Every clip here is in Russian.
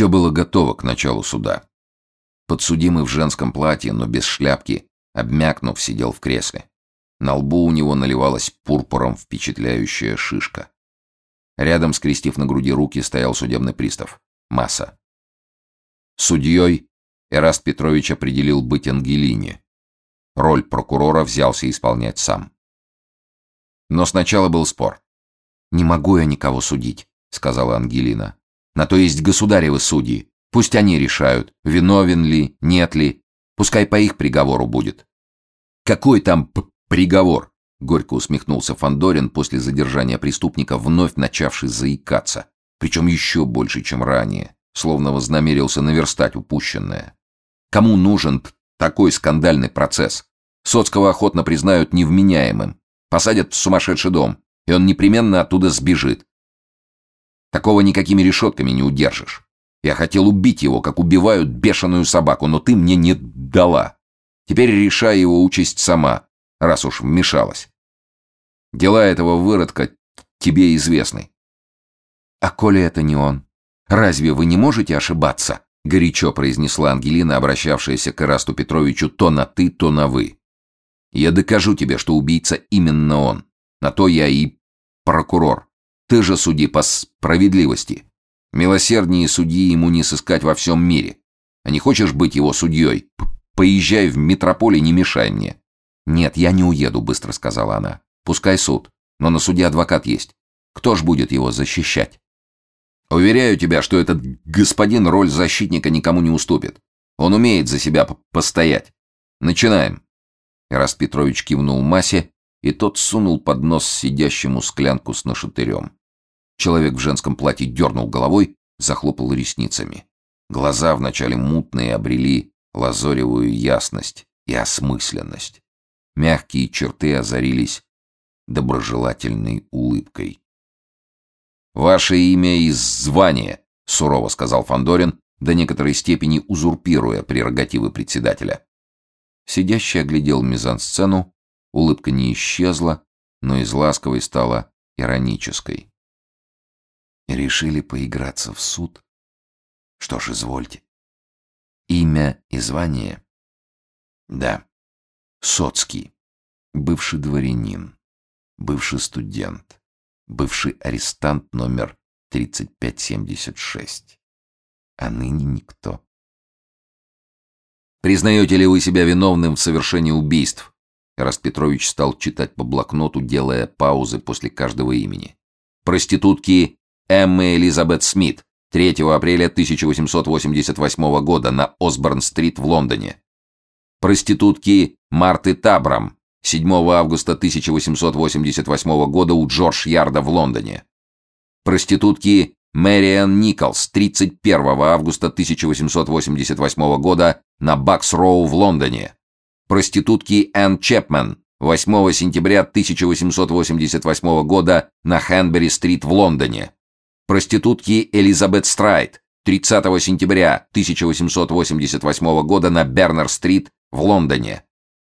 Все было готово к началу суда. Подсудимый в женском платье, но без шляпки, обмякнув, сидел в кресле. На лбу у него наливалась пурпуром впечатляющая шишка. Рядом, скрестив на груди руки, стоял судебный пристав. Масса. Судьей Эраст Петрович определил быть Ангелине. Роль прокурора взялся исполнять сам. Но сначала был спор. «Не могу я никого судить», — сказала Ангелина. «На то есть государевы судьи. Пусть они решают, виновен ли, нет ли. Пускай по их приговору будет». «Какой там приговор?» — горько усмехнулся Фандорин после задержания преступника, вновь начавший заикаться. Причем еще больше, чем ранее, словно вознамерился наверстать упущенное. Кому нужен такой скандальный процесс? Соцкого охотно признают невменяемым, посадят в сумасшедший дом, и он непременно оттуда сбежит. Такого никакими решетками не удержишь. Я хотел убить его, как убивают бешеную собаку, но ты мне не дала. Теперь решай его участь сама, раз уж вмешалась. Дела этого выродка тебе известны. А коли это не он, разве вы не можете ошибаться? Горячо произнесла Ангелина, обращавшаяся к Ирасту Петровичу то на «ты», то на «вы». «Я докажу тебе, что убийца именно он. На то я и прокурор. Ты же суди по справедливости. Милосерднее судьи ему не сыскать во всем мире. А не хочешь быть его судьей? Поезжай в метрополе, не мешай мне». «Нет, я не уеду», — быстро сказала она. «Пускай суд, но на суде адвокат есть. Кто ж будет его защищать?» Уверяю тебя, что этот господин роль защитника никому не уступит. Он умеет за себя постоять. Начинаем. Ирас Петрович кивнул Масе, и тот сунул под нос сидящему склянку с нашатырем. Человек в женском платье дернул головой, захлопал ресницами. Глаза вначале мутные обрели лазоревую ясность и осмысленность. Мягкие черты озарились доброжелательной улыбкой. «Ваше имя и звание», — сурово сказал Фандорин, до некоторой степени узурпируя прерогативы председателя. Сидящий оглядел мизансцену, улыбка не исчезла, но из ласковой стала иронической. Решили поиграться в суд? Что ж, извольте. Имя и звание? Да. Соцкий. Бывший дворянин. Бывший студент бывший арестант номер 3576. А ныне никто. «Признаете ли вы себя виновным в совершении убийств?» Распетрович стал читать по блокноту, делая паузы после каждого имени. «Проститутки Эммы Элизабет Смит, 3 апреля 1888 года на Осборн-стрит в Лондоне. Проститутки Марты Табрам, 7 августа 1888 года у Джордж-Ярда в Лондоне. Проститутки Мэриан Николс 31 августа 1888 года на Бакс-Роу в Лондоне. Проститутки Энн Чепмен 8 сентября 1888 года на Хэнбери-стрит в Лондоне. Проститутки Элизабет Страйт 30 сентября 1888 года на Бернер-стрит в Лондоне.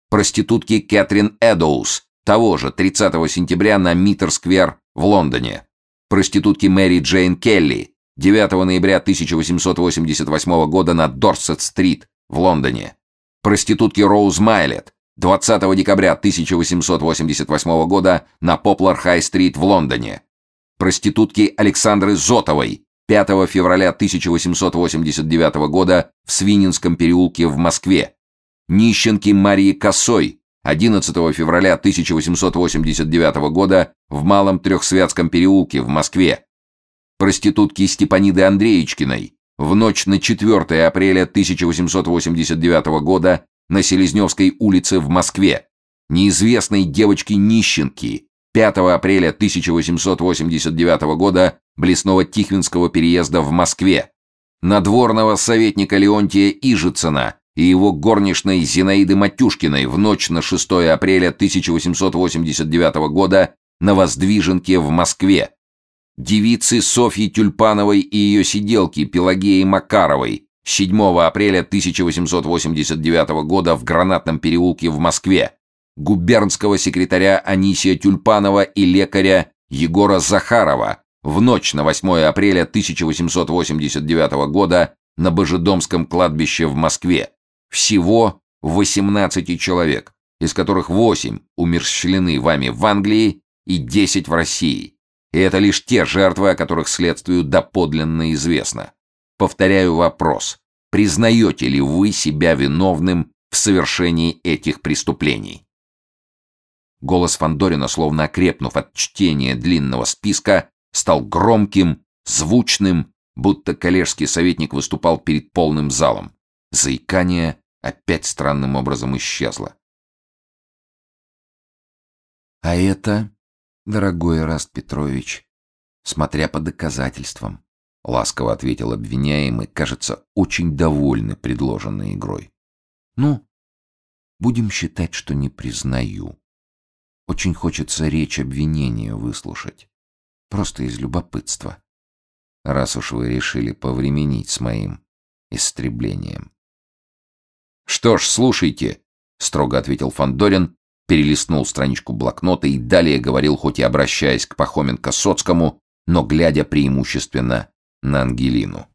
Проститутки Кэтрин Эдоус, того же 30 сентября на Миттер-сквер в Лондоне, проститутки Мэри Джейн Келли, 9 ноября 1888 года на Дорсет-стрит в Лондоне, проститутки Роуз Майлет, 20 декабря 1888 года на Поплар-Хай-стрит в Лондоне, проститутки Александры Зотовой, 5 февраля 1889 года в Свининском переулке в Москве, нищенки Марии Косой 11 февраля 1889 года в Малом Трехсвятском переулке в Москве, проститутки Степаниды Андреечкиной в ночь на 4 апреля 1889 года на Селезневской улице в Москве, неизвестной девочки-нищенки 5 апреля 1889 года Блесного Тихвинского переезда в Москве, надворного советника Леонтия Ижицына и его горничной Зинаиды Матюшкиной в ночь на 6 апреля 1889 года на Воздвиженке в Москве, девицы Софьи Тюльпановой и ее сиделки Пелагеи Макаровой 7 апреля 1889 года в Гранатном переулке в Москве, губернского секретаря Анисия Тюльпанова и лекаря Егора Захарова в ночь на 8 апреля 1889 года на Божедомском кладбище в Москве. Всего 18 человек, из которых 8 умерщвлены вами в Англии и 10 в России. И это лишь те жертвы, о которых следствию доподлинно известно. Повторяю вопрос. Признаете ли вы себя виновным в совершении этих преступлений? Голос Фандорина, словно окрепнув от чтения длинного списка, стал громким, звучным, будто коллежский советник выступал перед полным залом. Заикание опять странным образом исчезло. А это, дорогой Раст Петрович, смотря по доказательствам, ласково ответил обвиняемый, кажется, очень довольный предложенной игрой. Ну, будем считать, что не признаю. Очень хочется речь обвинения выслушать. Просто из любопытства. Раз уж вы решили повременить с моим истреблением. «Что ж, слушайте», — строго ответил Фандорин, перелистнул страничку блокнота и далее говорил, хоть и обращаясь к Пахоменко-Соцкому, но глядя преимущественно на Ангелину.